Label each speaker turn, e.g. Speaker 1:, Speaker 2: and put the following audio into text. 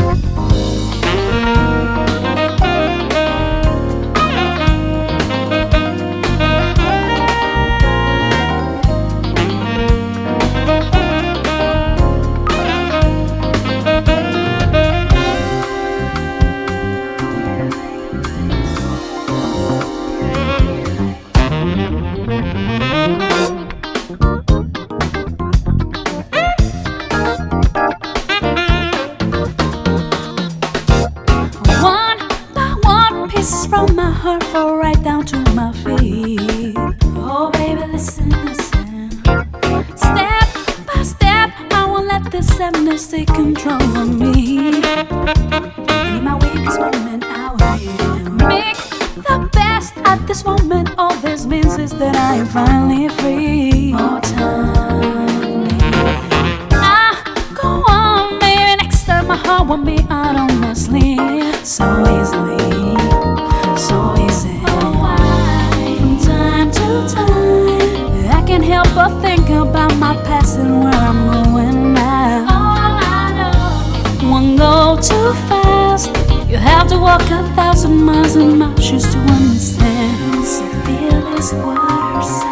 Speaker 1: Thank heart fall right down to my feet. Oh, baby, listen, listen. Step by step, I won't let this sadness take control of me. And in my weakest moment, I will make the best at this moment. All this means is that I am finally free. More time. I go on, baby. Next time my heart won't be out on my sleeve so easily, never think about my past and where I'm going now. All I know, one go too fast. You have to walk a thousand miles in my shoes to understand. So feel this water.